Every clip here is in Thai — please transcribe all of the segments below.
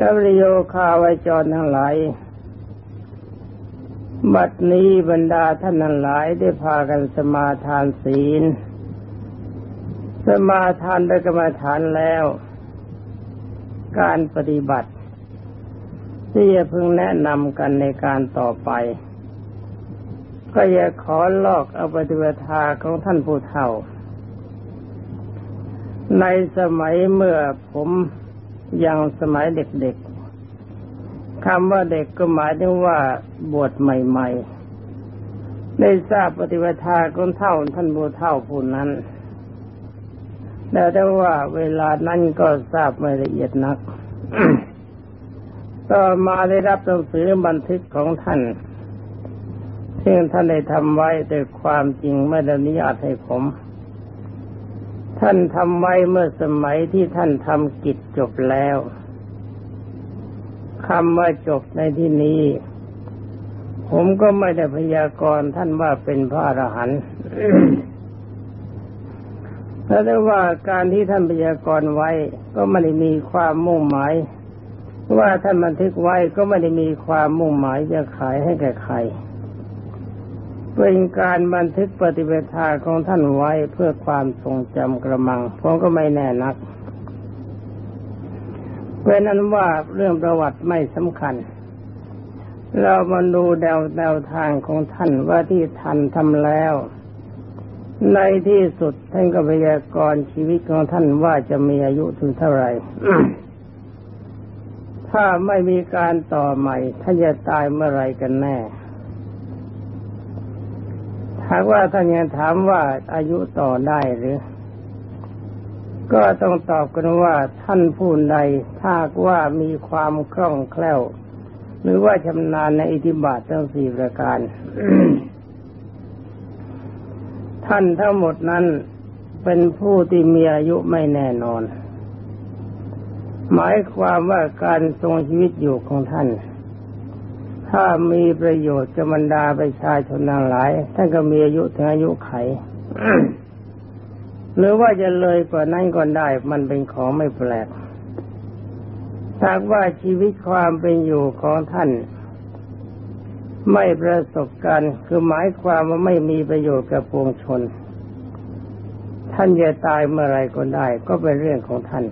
แล้วริโยคาไวจรทั้งหลายบัดนี้บรรดาท่านทั้งหลายได้พากันสมาทานศีล สมาทานได้กรรมฐานแล้ว การปฏิบัติ ที่จะพึงแนะนำกันในการต่อไป ก็อย่าขอลอกเอาปฏิบัติของท่านผู้เฒ่า ในสมัยเมื่อผม ยังสมัยเด็กๆคำว่าเด็กก็หมายถึงว่าบวชใหม่ ๆ ได้ทราบปฏิบัติของเท่าท่านบูเท่าผู้นั้นแต่ได้ว่าเวลานั้นก็ทราบไม่ละเอียดนัก ต่อมาได้รับหนังสือบันทึกของท่านซึ่งท่านได้ทำไว้แต่ความจริงไม่ได้อนุญาตให้ผม ท่านทำไว้เมื่อสมัยที่ท่านทำกิจจบแล้วคำว่าจบในที่นี้ ผมก็ไม่ได้พยากรณ์ท่านว่าเป็นพระอรหันต์แต่ได้ว่าการที่ท่านพยากรณ์ไว้ ก็ไม่ได้มีความมุ่งหมาย ว่าท่านบันทึกไว้ก็ไม่ได้มีความมุ่งหมายจะขายให้แก่ใคร เป็นการบันทึกปฏิเวทาของท่านไว้เพื่อความทรงจำกระมังผมก็ไม่แน่นักเป็นนั้นว่าเรื่องประวัติไม่สำคัญ เรามาดูแนวแนวทางของท่านว่าที่ท่านทำแล้ว ในที่สุดท่านก็พยากรณ์ชีวิตของท่านว่าจะมีอายุถึงเท่าไหร่ถ้าไม่มีการต่อใหม่ท่านจะตายเมื่อไรกันแน่ หากว่าท่านยังถามว่าอายุต่อได้หรือ ก็ต้องตอบกันว่าท่านผู้ใดถ้าว่ามีความคล่องแคล่ว หรือว่าชำนาญในอิทธิบาททั้งสี่ประการ ท่านทั้งหมดนั้นเป็นผู้ที่มีอายุไม่แน่นอน หมายความว่าการทรงชีวิตอยู่ของท่าน ถ้ามีประโยชน์จะบรรดาประชาชนทั้งหลายท่านก็มีอายุถึงอายุไข หรือว่าจะเลยกว่านั้นก็ได้ มันเป็นของไม่แปลกถ้าว่าชีวิตความเป็นอยู่ของท่านไม่ประสบการณ์คือหมายความว่าไม่มีประโยชน์กับปวงชน ท่านจะตายเมื่อไรก็ได้ ก็เป็นเรื่องของท่าน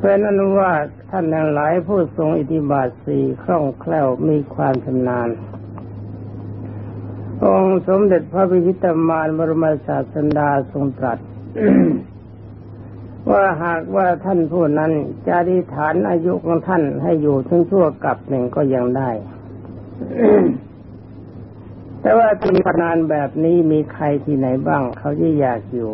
เป็นอนุว่าท่านทั้งหลายผู้ทรงอิทธิบาทสี่คล่องแคล่วมีความชำนาญองค์สมเด็จพระพิชิตมารบรมศาสดาทรงตรัส ว่าหากว่าท่านผู้นั้นจะดิฐานอายุของท่านให้อยู่ถึงชั่วกับหนึ่งก็ยังได้ แต่ว่าเป็นนานแบบนี้มีใครที่ไหนบ้าง เขาที่อยากอยู่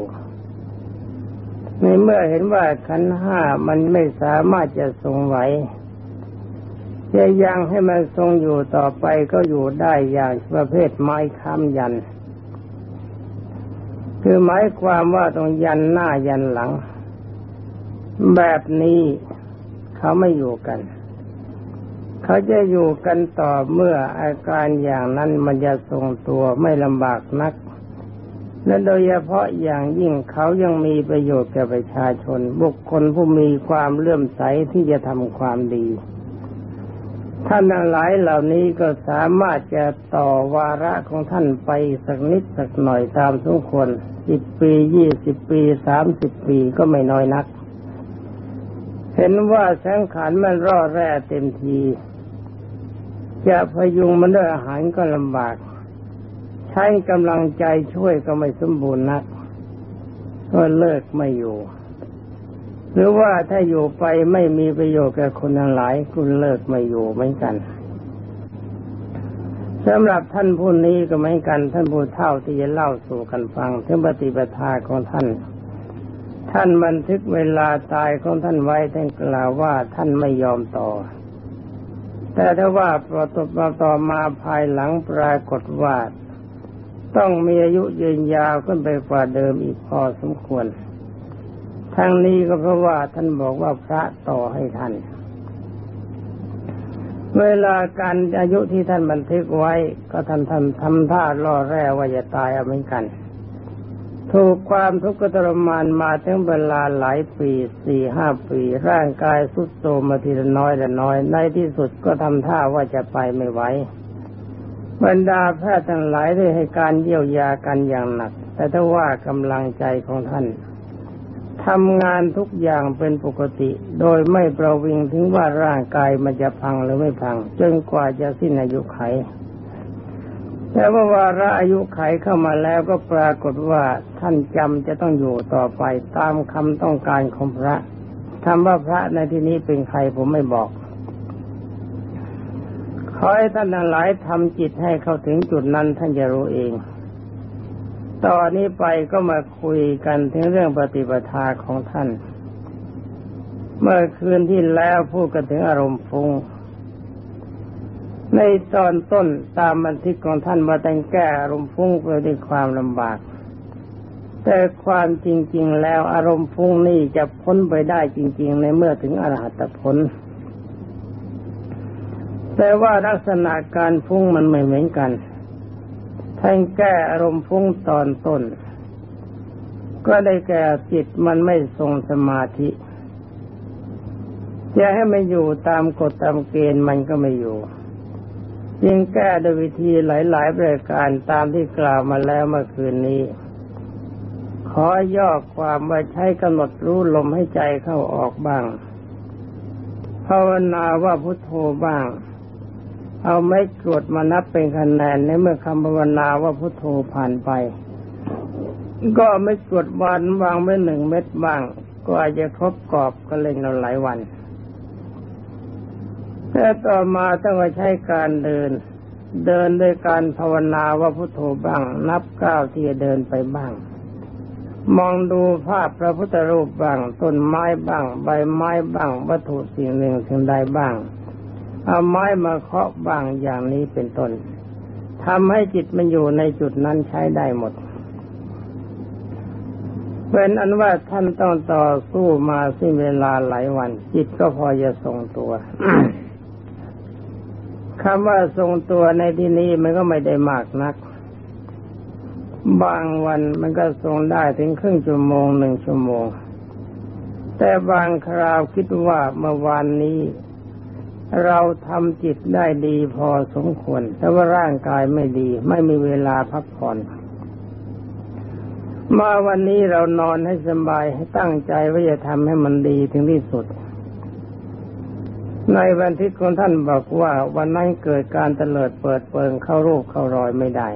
ในเมื่อเห็นว่าขันห้ามันไม่สามารถจะทรงไหวจะยังให้มันทรงอยู่ต่อไปก็อยู่ได้อย่างประเภทไม้ค้ำยัน คือหมายความว่าต้องยันหน้ายันหลัง แบบนี้เขาไม่อยู่กัน เขาจะอยู่กันต่อเมื่ออาการอย่างนั้นมันจะทรงตัวไม่ลำบากนัก และโดยเฉพาะอย่างยิ่งเขายังมีประโยชน์แก่ประชาชน บุคคลผู้มีความเลื่อมใสที่จะทำความดีท่านหลายเหล่านี้ก็สามารถจะต่อวาระของท่านไปสักนิดสักหน่อยตามสมควรสิบปียี่สิบปีสามสิบปีก็ไม่น้อยนัก เห็นว่าแสงขันมันร่อแร่เต็มที จะพยุงมันด้วยอาหารก็ลำบาก ช้กำลังใจช่วยก็ไม่สมบูรณ์นักก็เลิกไม่อยู่ หรือว่าถ้าอยู่ไปไม่มีประโยชน์แก่คนทั้งหลายคุณเลิกไม่อยู่เหมือนกันสำหรับท่านผู้นี้ก็เหมือนกัน ท่านผู้เท่าที่จะเล่าสู่กันฟัง ถึงปฏิปทาของท่าน ท่านบันทึกเวลาตายของท่านไว้ท่านกล่าวว่าท่านไม่ยอมต่อ แต่ถ้าว่าประตบมาต่อมาภายหลังปรากฏว่า ต้องมีอายุยืนยาวขึ้นไปกว่าเดิมอีกพอสมควร ทั้งนี้ก็เพราะว่าท่านบอกว่าพระต่อให้ท่าน เวลาการอายุที่ท่านบันทึกไว้ ก็ท่านทำทำท่าล่อแร่ว่าจะตายเอาเหมือนกัน ถูกความทุกข์ทรมานมาถึงเวลาหลายปีสี่ห้าปี ร่างกายสุดโทรมมาทีละน้อยละน้อย ในที่สุดก็ทำท่าว่าจะไปไม่ไหว บรรดาแพทย์ทั้งหลายได้ให้การเยียวยากันอย่างหนัก แต่ถ้าว่ากำลังใจของท่านทำงานทุกอย่างเป็นปกติ โดยไม่ประวิงถึงว่าร่างกายมันจะพังหรือไม่พัง จนกว่าจะสิ้นอายุไข แต่ว่าวาระอายุไขเข้ามาแล้วก็ปรากฏว่าท่านจำจะต้องอยู่ต่อไปตามคำต้องการของพระคำว่าพระในที่นี้เป็นใครผมไม่บอก ขอให้ท่านหลายทำจิตให้เข้าถึงจุดนั้นท่านจะรู้เอง ตอนนี้ไปก็มาคุยกันถึงเรื่องปฏิปทาของท่าน เมื่อคืนที่แล้วพูดกันถึงอารมณ์ฟุง้ง ในตอนต้นตามบันทึกของท่านมาแต่งแก้อารมณ์ฟุ้งไปด้วยความลำบาก แต่ความจริง ๆ แล้วอารมณ์ฟุ้งนี่จะพ้นไปได้จริง ๆ ในเมื่อถึงอรหัตผล แต่ว่าลักษณะการฟุ้งมันไม่เหมือนกันท่านแก้อารมณ์ฟุ้งตอนต้น ก็ได้แก่จิตมันไม่ทรงสมาธิจะให้มันอยู่ตามกฎตามเกณฑ์มันก็ไม่อยู่จึงแก้โดยวิธีหลายๆประการตามที่กล่าวมาแล้วเมื่อคืนนี้ ขอย่อความว่าใช้กำหนดรู้ลมให้ใจเข้าออกบ้างภาวนาว่าพุทโธบ้าง เอาไม่กรวดมานับเป็นคะแนนในเมื่อคำภาวนาว่าพุทโธผ่านไป ก็ไม่กรวดวันวางไว้หนึ่งเม็ดบ้าง ก็อาจจะครบกรอบก็เล่นเราหลายวันแต่ต่อมาต้องใช้การเดิน เดินด้วยการภาวนาว่าพุทโธบ้าง นับก้าวที่จะเดินไปบ้าง มองดูภาพพระพุทธรูปบ้างต้นไม้บ้าง ใบไม้บ้าง วัตถุสิ่งหนึ่งสิ่งใดบ้าง เอาไม้มาเคาะบางอย่างนี้เป็นต้นทำให้จิตมันอยู่ในจุดนั้นใช้ได้หมดเป็นอันว่าท่านต้องต่อสู้มาสิ้นเวลาหลายวัน จิตก็พอจะทรงตัวคำว่าทรงตัวในที่นี้มันก็ไม่ได้มากนัก บางวันมันก็ทรงได้ถึงครึ่งชั่วโมงหนึ่งชั่วโมง แต่บางคราวคิดว่าเมื่อวานนี้ เราทำจิตได้ดีพอสมควร แต่ว่าร่างกายไม่ดี ไม่มีเวลาพักผ่อนมาวันนี้เรานอนให้สบายให้ตั้งใจว่าจะทำให้มันดีถึงที่สุด ในบันทึกของท่านบอกว่าวันนั้นเกิดการเตลิดเปิดเปิงเข้ารูปเข้ารอยไม่ได้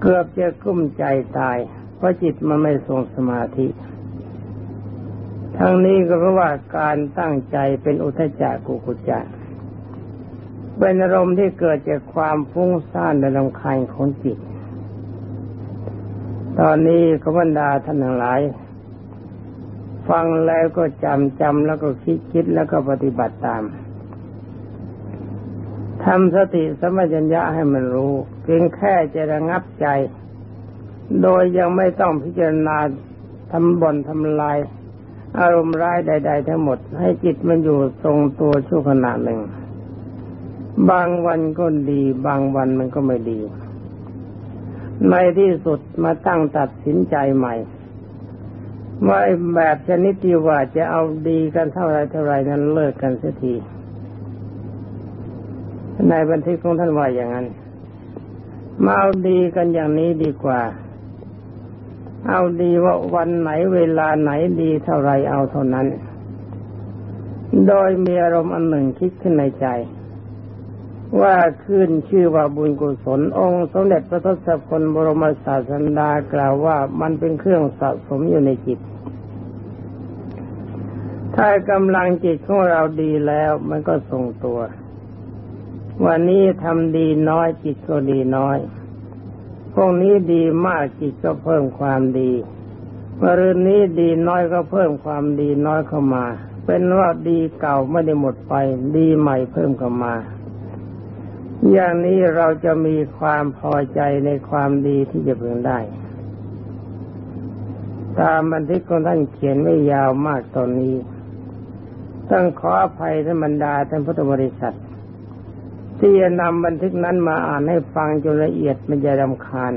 เกือบจะกุ้มใจตาย เพราะจิตมันไม่ทรงสมาธิ ทั้งนี้ก็เพราะว่าการตั้งใจเป็นอุทจักกุกุจักเป็นอารมณ์ที่เกิดจากความฟุ้งซ่านในลำคาญของจิต ตอนนี้ขบรรดาท่านทั้งหลาย ฟังแล้วก็จำจำแล้วก็คิดคิดแล้วก็ปฏิบัติตามทำสติสมัญญะให้มันรู้เพียงแค่จะระงับใจ โดยยังไม่ต้องพิจารณาทำบ่นทำลาย อารมณ์ร้ายใด ๆ ทั้งหมด ให้จิตมันอยู่ทรงตัวชั่วขณะหนึ่ง บางวันก็ดี บางวันมันก็ไม่ดี ในที่สุดมาตั้งตัดสินใจใหม่ว่าแบบชนิดที่ว่าจะเอาดีกันเท่าไรเท่าไรนั้นเลิกกันเสียทีในบันทึกของท่านว่าอย่างนั้น มาเอาดีกันอย่างนี้ดีกว่า เอาดีว่าวันไหนเวลาไหนดีเท่าไรเอาเท่านั้น โดยมีอารมณ์อันหนึ่งคิดขึ้นในใจ ว่าขึ้นชื่อว่าบุญกุศลองค์สมเด็จพระทศพลบรมศาสดากล่าวว่ามันเป็นเครื่องสะสมอยู่ในจิต ถ้ากำลังจิตของเราดีแล้วมันก็ทรงตัว วันนี้ทำดีน้อยจิตก็ดีน้อย พวกนี้ดีมากจิตก็เพิ่มความดีเมื่อรืนนี้ดีน้อยก็เพิ่มความดีน้อยเข้ามา เป็นว่าดีเก่าไม่ได้หมดไป ดีใหม่เพิ่มเข้ามา อย่างนี้เราจะมีความพอใจในความดีที่จะเพิ่งได้ ตามบันทึกของท่านเขียนไม่ยาวมากตอนนี้ต้องขออภัยท่านบรรดาท่านพุทธบริษัท ที่จะนำบันทึกนั้นมาอ่านให้ฟังจนละเอียดมันจะรำคาญ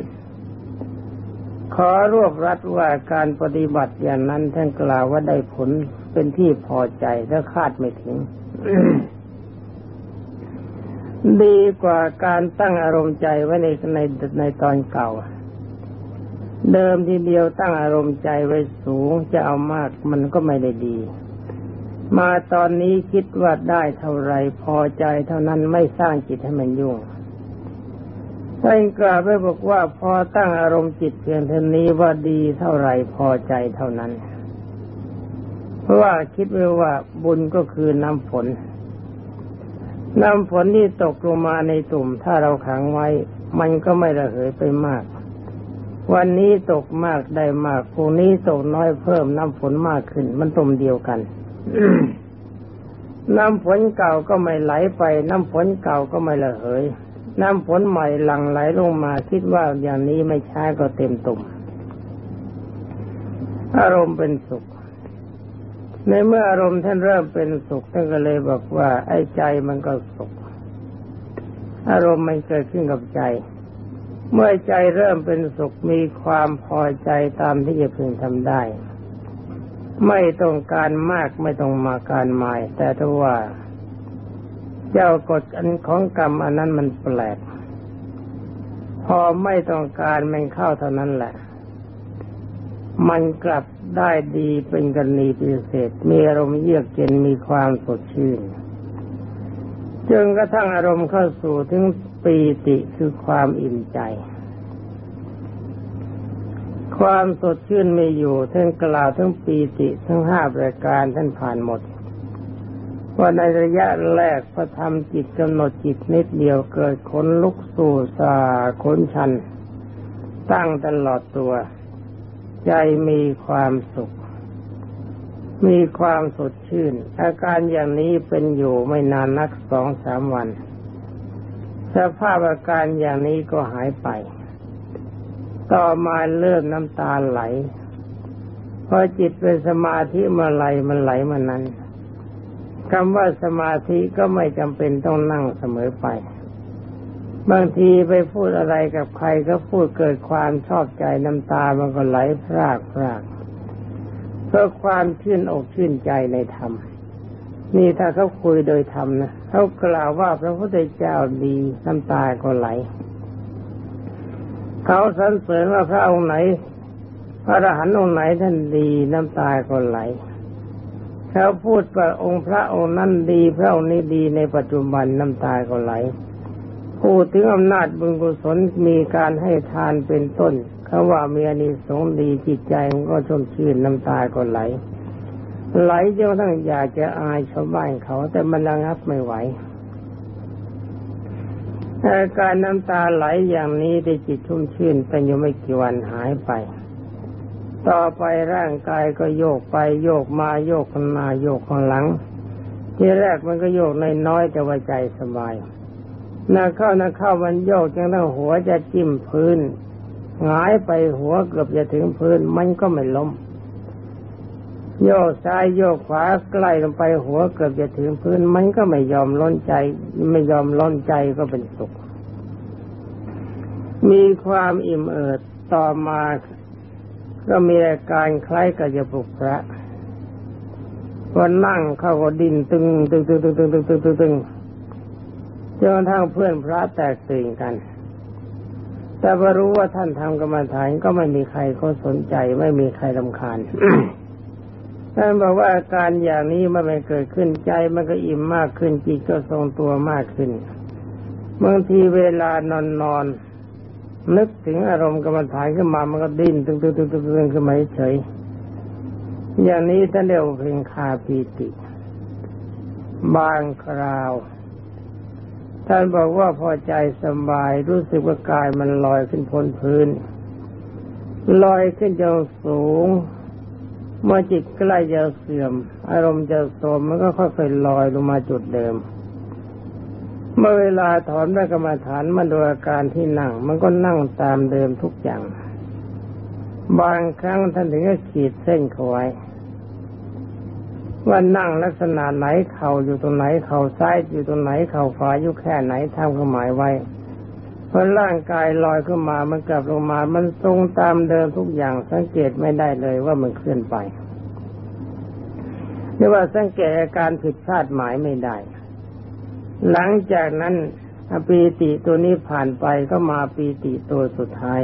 ขอรวบรัดว่าการปฏิบัติอย่างนั้นท่านกล่าวว่าได้ผลเป็นที่พอใจและคาดไม่ถึง ดีกว่าการตั้งอารมณ์ใจไว้ในในในตอนเก่า เดิมทีเดียวตั้งอารมณ์ใจไว้สูงจะเอามากมันก็ไม่ได้ดี มาตอนนี้คิดว่าได้เท่าไรพอใจเท่านั้นไม่สร้างจิตให้มันยุ่งท่านกล่าวไว้บอกว่าพอตั้งอารมณ์จิตเพียงเท่านี้ว่าดีเท่าไรพอใจเท่านั้น เพราะว่าคิดไว้ว่าบุญก็คือน้ำฝนน้ำฝนที่ตกลงมาในตุ่มถ้าเราขังไว้ มันก็ไม่ระเหยไปมาก วันนี้ตกมากได้มากพรุ่งนี้ตกน้อยเพิ่มน้ำฝนมากขึ้น มันตุ่มเดียวกัน น้ำฝนเก่าก็ไม่ไหลไป น้ำฝนเก่าก็ไม่ระเหย น้ำฝนใหม่หลั่งไหลลงมาคิดว่าอย่างนี้ไม่ใช้ก็เต็มตุ่มอารมณ์เป็นสุข ในเมื่ออารมณ์ท่านเริ่มเป็นสุขท่านก็เลยบอกว่า ไอ้ใจมันก็สุข อารมณ์มันเกิดขึ้นกับใจ เมื่อใจเริ่มเป็นสุขมีความพอใจตามที่จะพึงทำได้ ไม่ต้องการมากไม่ต้องมาการหมาย แต่ถ้าว่า เจ้ากฎอันของกรรมอันนั้นมันแปลก พอไม่ต้องการมันเข้าเท่านั้นแหละ มันกลับได้ดีเป็นกรณีพิเศษ มีอารมณ์เยือกเย็นมีความสดชื่นจนกระทั่งอารมณ์เข้าสู่ถึงปีติคือความอิ่มใจ ความสดชื่นไม่อยู่ท่านกล่าวทั้งปีติทั้งห้าประการท่านผ่านหมดว่าในระยะแรกพระธรรมจิตกำหนดจิตนิดเดียวเกิดขนลุกสู่สาขนชัน ตั้งตลอดตัว ใจมีความสุข มีความสดชื่น อาการอย่างนี้เป็นอยู่ไม่นานนักสองสามวัน สภาพอาการอย่างนี้ก็หายไป ต่อมาเริ่มน้ำตาไหลพอจิตเป็นสมาธิมาไหลมันไหลมานั้นคำว่าสมาธิก็ไม่จำเป็นต้องนั่งเสมอไป บางทีไปพูดอะไรกับใครก็พูดเกิดความชอบใจน้ำตามันก็ไหลพรากพรากเพื่อความชื่นอกชื่นใจในธรรม นี่ถ้าเขาคุยโดยธรรมนะเขากล่าวว่าพระพุทธเจ้าดีน้ำตาก็ไหล เขาสรรเสริญว่าพระองค์ไหน พระอรหันต์องค์ไหนท่านดีน้ำตาก็ไหลเขาพูดว่าองค์พระองค์นั้นดีพระองค์นี้ดีในปัจจุบันน้ำตาก็ไหลพูดถึงอำนาจบุญกุศลมีการให้ทานเป็นต้นเขาว่ามีอานิสงส์ดีจิตใจมันก็ชุ่มชื่นน้ำตาก็ไหลไหลจนทั้งอยากจะอายชาวบ้านเขาแต่มันระงับไม่ไหว อาการน้ำตาไหลอย่างนี้ได้จิตชุ่มชื่นแต่ยังไม่กี่วันหายไป ต่อไปร่างกายก็โยกไปโยกมาโยกข้างหน้าโยกข้างหลัง ที่แรกมันก็โยกในน้อยแต่ว่าใจสบายน่าเข้าน่าเข้ามันโยกจนทั้งหัวจะจิ้มพื้นหงายไปหัวเกือบจะถึงพื้นมันก็ไม่ล้ม โยกซ้ายโยกขวาใกล้ลงไปหัวเกือบจะถึงพื้น มันก็ไม่ยอมล้นใจ ไม่ยอมล้นใจก็เป็นสุข มีความอิ่มเอิบต่อมาก็มีอาการคล้ายกับจะปลุกพระวันนั่งเข้าก็ดินตึงตึงตึงตึงตึงตึงตึงตึงตึงจนกระทั่งเพื่อนพระแตกตื่นกัน แต่พอรู้ว่าท่านทำกรรมฐานก็ไม่มีใครเขาสนใจไม่มีใครลำคาญ ท่านบอกว่าอาการอย่างนี้มันไม่เกิดขึ้นใจ มันก็อิ่มมากขึ้นจิตก็ทรงตัวมากขึ้นบางทีเวลานอนนอนนึกถึงอารมณ์กรรมฐานขึ้นมามันก็ดิ้นตึงตึงตึงตึงตึงขึ้นมาเฉยอย่างนี้ท่านเรียกว่าเพ่งคาปีติ บางคราว ท่านบอกว่าพอใจสบายรู้สึกว่ากายมันลอยขึ้นพ้นพื้น ลอยขึ้นจนสูง เมื่อจิตใกล้จะเสื่อม อารมณ์จะโทมมันก็ค่อยๆลอยลงมาจุดเดิม เมื่อเวลาถอนพระกรรมฐานมาดูอาการที่นั่ง มันก็นั่งตามเดิมทุกอย่าง บางครั้งท่านถึงก็ขีดเส้นเขาไว้ว่านั่งลักษณะไหนเข่าอยู่ตรงไหนเข่าซ้ายอยู่ตรงไหนเข่าขวาอยู่แค่ไหนทำความหมายไว้ พอร่างกายลอยขึ้นมามันกลับลงมา มันทรงตามเดิมทุกอย่างสังเกตไม่ได้เลยว่ามันเคลื่อนไปหรือว่าสังเกตอาการผิดพลาดหมายไม่ได้ หลังจากนั้นปีติตัวนี้ผ่านไปก็มาปีติตัวสุดท้าย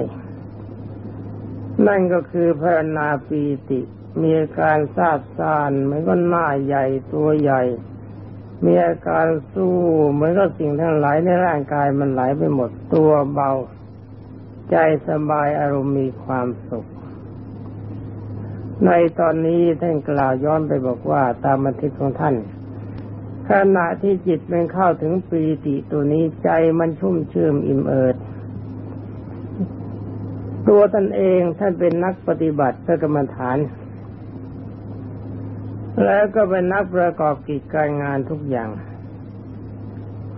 นั่นก็คือพระนาปีติ มีอาการซาบซ่านเหมือนก็หน้าใหญ่ตัวใหญ่ มีอาการสู้เหมือนกับสิ่งทั้งหลายในร่างกายมันไหลไปหมดตัวเบา ใจสบายอารมณ์มีความสุข ในตอนนี้ท่านกล่าวย้อนไปบอกว่าตามบันทึกของท่านขณะที่จิตมันเข้าถึงปีติตัวนี้ใจมันชุ่มชื่นอิ่มเอิบตัวท่านเองท่านเป็นนักปฏิบัติเพื่อกรรมฐาน แล้วก็เป็นนักประกอบกิจการงานทุกอย่าง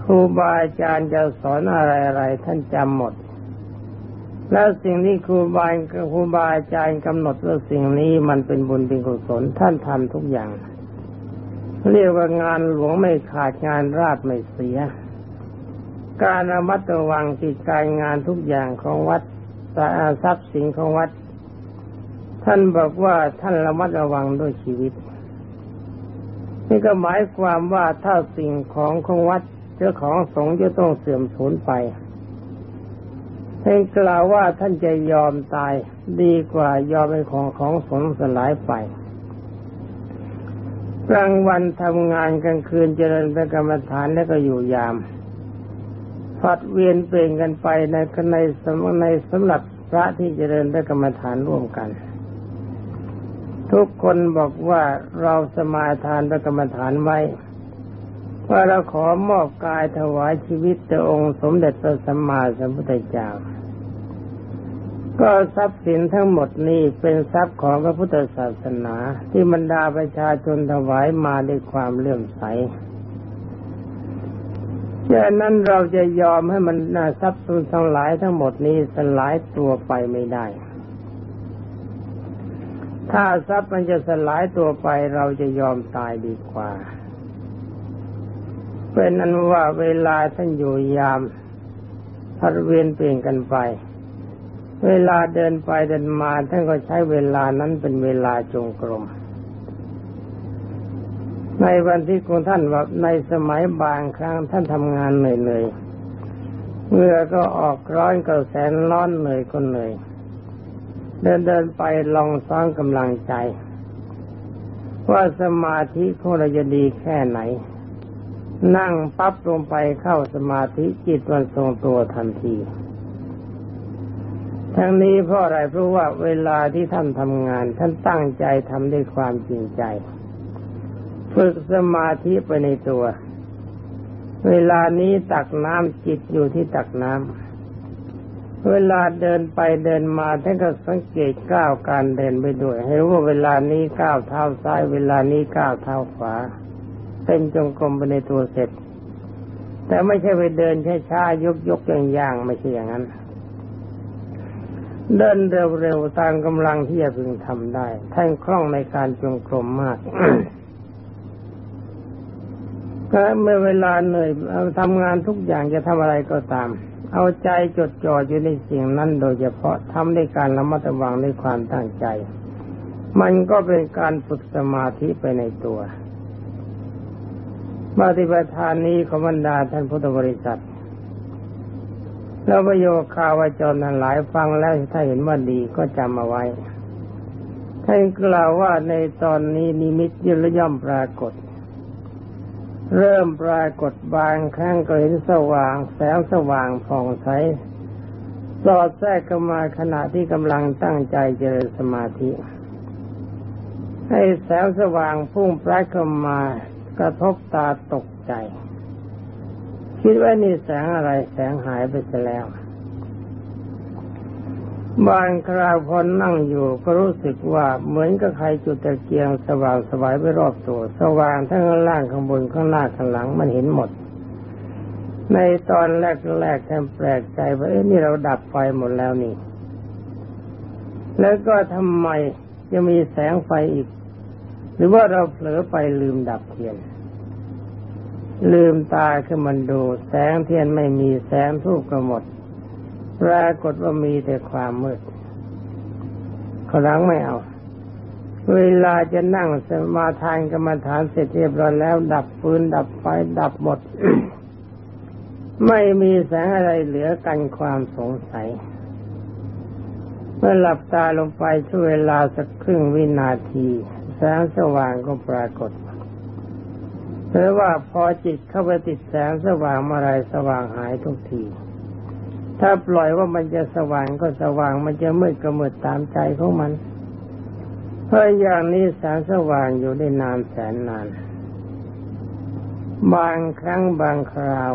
ครูบาอาจารย์จะสอนอะไรอะไรท่านจำหมด แล้วสิ่งที่ครูบาครูบาอาจารย์กำหนดว่าสิ่งนี้มันเป็นบุญเป็นกุศลท่านทำทุกอย่าง เรียกว่างานหลวงไม่ขาดงานราดไม่เสีย การระมัดระวังกิจการงานทุกอย่างของวัดทรัพย์สินของวัดท่านบอกว่าท่านระมัดระวังด้วยชีวิต นี่ก็หมายความว่าถ้าสิ่งของของวัดเจ้าของสงฆ์จะต้องเสื่อมสูญไปท่านกล่าวว่าท่านจะยอมตายดีกว่ายอมเป็นของของสงฆ์สลายไปกลางวันทำงานกลางคืนเจริญพระกรรมฐานแล้วก็อยู่ยามผัดเวียนเปลี่ยนกันไปในในสมในสำหรับพระที่เจริญพระกรรมฐานร่วมกัน ทุกคนบอกว่าเราสมาทานพระกรรมฐานไว้ว่าเราขอมอบกายถวายชีวิตต่อองค์สมเด็จพระสัมมาสัมพุทธเจ้า ก็ทรัพย์สินทั้งหมดนี้เป็นทรัพย์ของพระพุทธศาสนา ที่บรรดาประชาชนถวายมาด้วยความเลื่อมใสดังนั้นเราจะยอมให้มันทรัพย์สินทั้งหลายทั้งหมดนี้สลายตัวไปไม่ได้ ถ้าทรัพย์มันจะสลายตัวไปเราจะยอมตายดีกว่า เป็นนั้นว่าเวลาท่านอยู่ยามพัดเวียนเปลี่ยนกันไป เวลาเดินไปเดินมาท่านก็ใช้เวลานั้นเป็นเวลาจงกรม ในวันที่คุณท่านว่าในสมัยบางครั้งท่านทำงานเหนื่อยๆเมื่อก็ออกร้อนก็แสนร้อนเหนื่อยก็เหนื่อย เดินเดินไปลองซ้อนกำลังใจ ว่าสมาธิของเราจะดีแค่ไหน นั่งปั๊บลงไปเข้าสมาธิจิตมันทรงตัวทันที ทั้งนี้เพราะอะไรเพราะว่าเวลาที่ท่านทำงาน ท่านตั้งใจทำด้วยความจริงใจ ฝึกสมาธิไปในตัว เวลานี้ตักน้ำจิตอยู่ที่ตักน้ำ เวลาเดินไปเดินมาท่านก็สังเกตก้าวการเดินไปด้วย ให้รู้ว่าเวลานี้ก้าวเท้าซ้าย เวลานี้ก้าวเท้าขวาเป็นจงกรมไปในตัวเสร็จ แต่ไม่ใช่ไปเดินช้าๆยกๆย่างๆไม่ใช่อย่างนั้น เดินเร็วๆตามกำลังที่จะพึงทำได้ท่านคล่องในการจงกรมมากก็เมื่อเวลาเหนื่อยทำงานทุกอย่างจะทำอะไรก็ตาม เอาใจจดจ่ออยู่ในสิ่งนั้นโดยเฉพาะทำในการระมัดระวังในความตั้งใจ มันก็เป็นการฝึกสมาธิไปในตัวปฏิปทานนี้ขอบรรดาท่านพุทธบริษัทแล้วประโยคข่าวจรทั้งหลายฟังแล้วถ้าเห็นว่าดีก็จำเอาไว้ท่านกล่าวว่าในตอนนี้นิมิตย่ย่อมปรากฏ เริ่มปรากฏบางครั้งก็เห็นสว่างแสงสว่างผ่องใสสอดแทรกเข้ามาขณะที่กำลังตั้งใจเจริญสมาธิ ให้แสงสว่างพุ่งปราเข้ามากระทบตาตกใจ คิดว่านี่แสงอะไรแสงหายไปซะแล้ว บางคราวพอนั่งอยู่ก็รู้สึกว่าเหมือนกับใครจุดตะเกียงสว่างสวายไปรอบตัว สว่างทั้งข้างล่างข้างบนข้างหน้าข้างหลังมันเห็นหมด ในตอนแรกๆแทบแปลกใจว่าเอ๊ะนี่เราดับไฟหมดแล้วนี่ แล้วก็ทำไมจะมีแสงไฟอีก หรือว่าเราเผลอไปลืมดับเทียน ลืมตาขึ้นมันดู แสงเทียนไม่มีแสงทูบก็หมด ปรากฏว่ามีแต่ความมืดเขาหลังไม่เอา เวลาจะนั่งสมาทานกรรมฐานเสร็จเรียบร้อยแล้ว ดับฟืนดับไฟดับหมด ไม่มีแสงอะไรเหลือกันความสงสัย เมื่อหลับตาลงไปช่วเวลาสักครึ่งวินาที แสงสว่างก็ปรากฏเพราะว่าพอจิตเข้าไปติดแสงสว่างเมื่อไรสว่างหายทุกที ถ้าปล่อยว่ามันจะสว่างก็สว่าง มันจะมืดก็มืดตามใจของมัน เพราะอย่างนี้แสงสว่างอยู่ได้นานแสนนาน บางครั้งบางคราว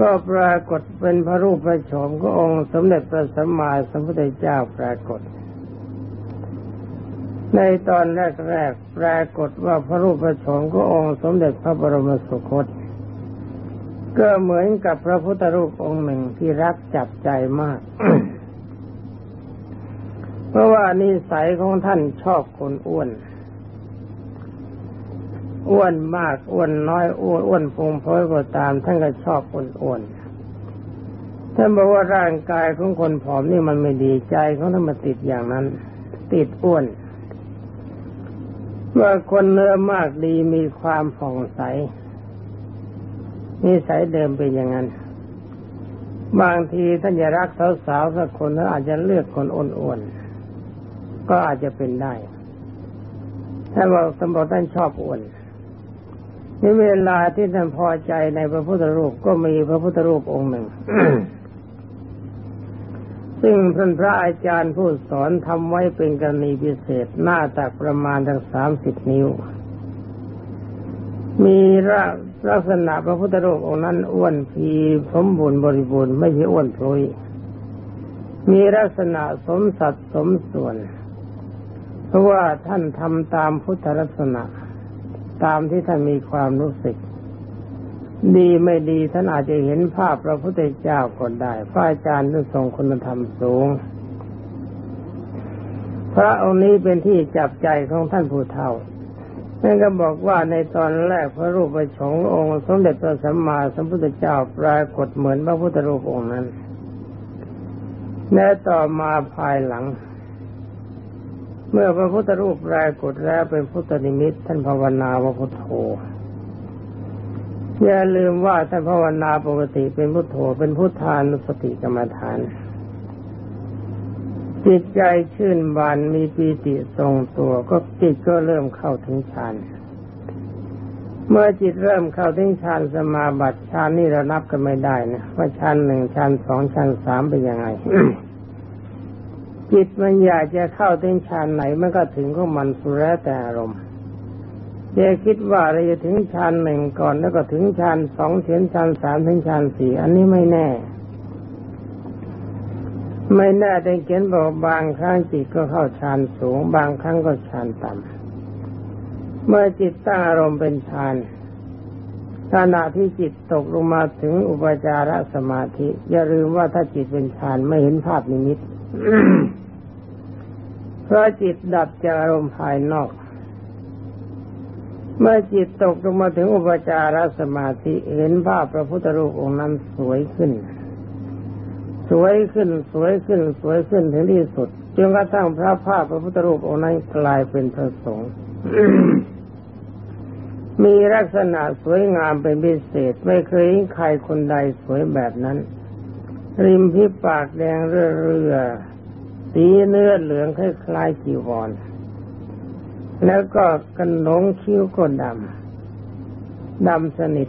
ก็ปรากฏเป็นพระรูปพระโฉมก็องค์สมเด็จพระสัมมาสัมพุทธเจ้าปรากฏในตอนแรกๆปรากฏว่าพระรูปพระโฉมก็องค์สมเด็จพระบรมสุคต ก็เหมือนกับพระพุทธรูปองค์หนึ่งที่รักจับใจมาก เพราะว่านิสัยของท่านชอบคนอ้วน อ้วนมากอ้วนน้อยอ้วนอ้วนพุงพ้อยก็ตาม ท่านก็ชอบอ้วนๆท่านบอกว่าร่างกายของคนผอมนี่มันไม่ดีใจเขาท่ามาติดอย่างนั้น ติดอ้วนว่าคนเนื้อมากดีมีความผ่องใส นิสัยเดิมเป็นอย่างนั้น บางทีท่านจะรักสาวๆสักคนแล้วอาจจะเลือกคนอ้วนๆก็อาจจะเป็นได้ท่านบอกสมบอกท่านชอบอ้วนในเวลาที่ท่านพอใจในพระพุทธรูปก็มีพระพุทธรูปองค์หนึ่ง ซึ่งท่านพระอาจารย์ผู้สอนทำไว้เป็นกรณีพิเศษหน้าตักประมาณทั้งสามสิบนิ้ว มี ลักษณะพระพุทธรูปองค์นั้นอ้วนพีสมบูรณ์บริบูรณ์ไม่ใช่อ้วนพลุยมีลักษณะสมสัดสมส่วน เพราะว่าท่านทำตามพุทธลักษณะ ตามที่ท่านมีความรู้สึก ดีไม่ดีท่านอาจจะเห็นภาพพระพุทธเจ้าก็ได้ พระอาจารย์ท่ทรงคุณธรรมสูง พระองค์นี้เป็นที่จับใจของท่านผู้เฒ่า ท่นก็บอกว่าในตอนแรกพระรูปประชงองค์ สมเด็จพระสัมมาสัมพุทธเจ้าปรากฏเหมือนพระพุทธรูปองค์นั้นและต่อมาภายหลัง เมื่อพระพุทธรูปปรากฏแล้วเป็นพุทธนิมิตท่านภาวนาว่าพุทโธอย่าลืมว่าท่านภาวนาปกติเป็นพุทโธเป็นพุทธานุสติกรรมฐาน จิตใจชื่นบานมีปีติทรงตัวก็จิตก็เริ่มเข้าถึงฌานเมื่อจิตเริ่มเข้าถึงฌานสมาบัติฌานนี่เรานับกันไม่ได้นะว่าฌานหนึ่งฌานสองฌานสามเป็นยังไง จิตมันอยากจะเข้าถึงฌานไหนมันก็ถึงของมันสุดแล้วแต่อารมณ์เจคิดว่าเราจะถึงชั้นหนึ่งก่อนแล้วก็ถึงชั้นสองถึงชั้นสามถึงชั้นสี่อันนี้ไม่แน่ ไม่น่แต่เขียนบอกบางครั้งจิตก็เข้าฌานสูง บางครั้งก็ฌานต่ำเมื่อจิตตั้งอารมณ์เป็นฌานขณะที่จิตตกลงมาถึงอุปจารสมาธิ อย่าลืมว่าถ้าจิตเป็นฌานไม่เห็นภาพนิมิตเพราะจิตดับจากอารมณ์ภายนอก เมื่อจิตตกลงมาถึงอุปจารสมาธิเห็นภาพพระพุทธรูปองค์นั้นสวยขึ้น สวยขึ้นสวยขึ้นสวยขึ้นถึงที่สุดจนกระทั่งพระภาพพระพุทธรูปองค์นั้นกลายเป็นพระสงฆ์มีลักษณะสวยงามเป็นพิเศษ ไม่เคยเห็นใครคนใดสวยแบบนั้น ริมพิปากแดงเรื่อๆสีเนื้อเหลืองคล้ายๆจีวร แล้วก็กระหนงคิ้วก็ดำดำสนิท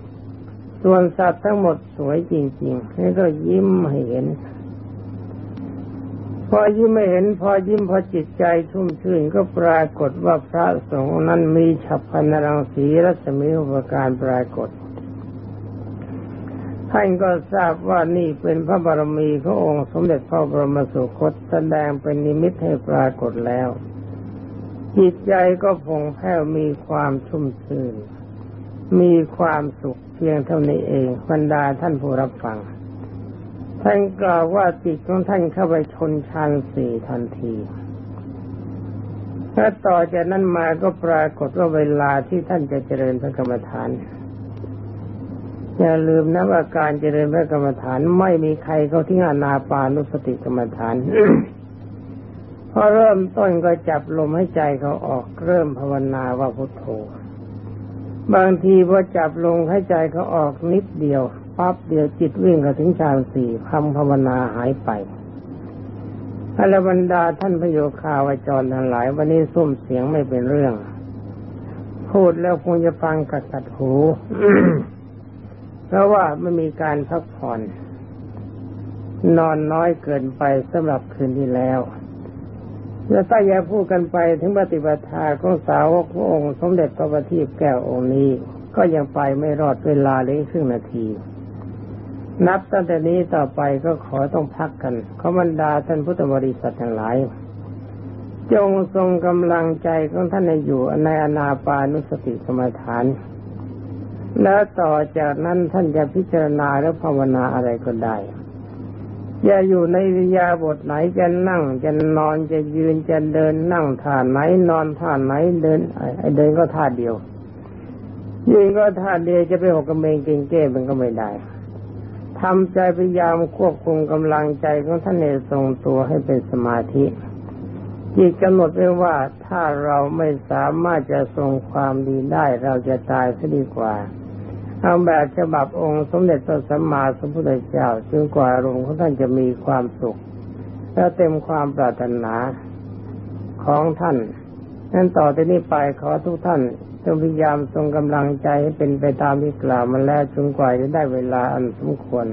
ส่วนสัตว์ทั้งหมดสวยจริงๆแล้วก็ยิ้มให้เห็น พอยิ้มไม่เห็น พอยิ้มพอจิตใจชุ่มชื่นก็ปรากฏว่าพระสงฆ์นั้นมีฉับพันรังสีรัศมีอุปการปรากฏท่านก็ทราบว่านี่เป็นพระบารมีขององค์สมเด็จพระบรมสุคตแสดงเป็นนิมิตให้ปรากฏแล้ว จิตใจก็ผ่องแผ้วมีความชุ่มชื่น มีความสุข เพียงเท่านี้เองบรรดาท่านผู้รับฟัง ท่านกล่าวว่าจิตของท่านเข้าไปชนชันสี่ทันทีถ้าต่อจากนั้นมาก็ปรากฏว่าเวลาที่ท่านจะเจริญพระกรรมฐานอย่าลืมนะว่าการเจริญพระกรรมฐานไม่มีใครเขาทิ้งอนาปานุสติกรรมฐานพอเริ่มต้นก็จับลมให้ใจเขาออกเริ่มภาวนาว่าพุทโธ บางทีพอจับลมให้ใจเขาออกนิดเดียวปั๊บเดียวจิตวิ่งเข้าถึงฌานสี่คำภาวนาหายไปอรบรรดาท่านพโยคาวจรทั้งหลาย วันนี้ส้มเสียงไม่เป็นเรื่อง พูดแล้วคงจะฟังกัดกัดหู เพราะว่าไม่มีการพักผ่อน นอนน้อยเกินไปสำหรับคืนที่แล้ว แล้วถ้าอย่าพูดกันไปถึงปฏิบัติทาของสาวกพระองค์สมเด็จพระบัณฑิตแก้วองค์นี้ ก็ยังไปไม่รอดเวลาเลยครึ่งนาที นับตั้งแต่นี้ต่อไปก็ขอต้องพักกันขอบรรดาท่านพุทธบริษัททั้งหลาย จงทรงกำลังใจของท่านในอยู่ในอนาปานุสติกรรมฐาน แล้วต่อจากนั้นท่านจะพิจารณาและภาวนาอะไรก็ได้ อย่าอยู่ในวิยาบทไหนจะนั่งจะนอนจะยืนจะเดินนั่งท่าไหนนอนท่าไหนเดินไอ้เดินก็ท่าเดียว ยืนก็ท่าเดียวจะไปหกกระเบงเก่งเก้มันก็ไม่ได้ทำใจพยายามควบคุมกำลังใจของท่านในทรงตัวให้เป็นสมาธิจิตกำหนดไว้ว่าถ้าเราไม่สามารถจะทรงความดีได้เราจะตายซะดีกว่า เอาแบบฉบับองค์สมเด็จพระสัมมาสัมพุทธเจ้าจนกว่าอารมณ์ของท่านจะมีความสุข และเต็มความปรารถนาของท่านนั้นต่อจากนี้ไปขอทุกท่านจงพยายามทรงกำลังใจให้เป็นไปตามที่กล่าวมาแล้วจนกว่าจะได้เวลาอันสมควร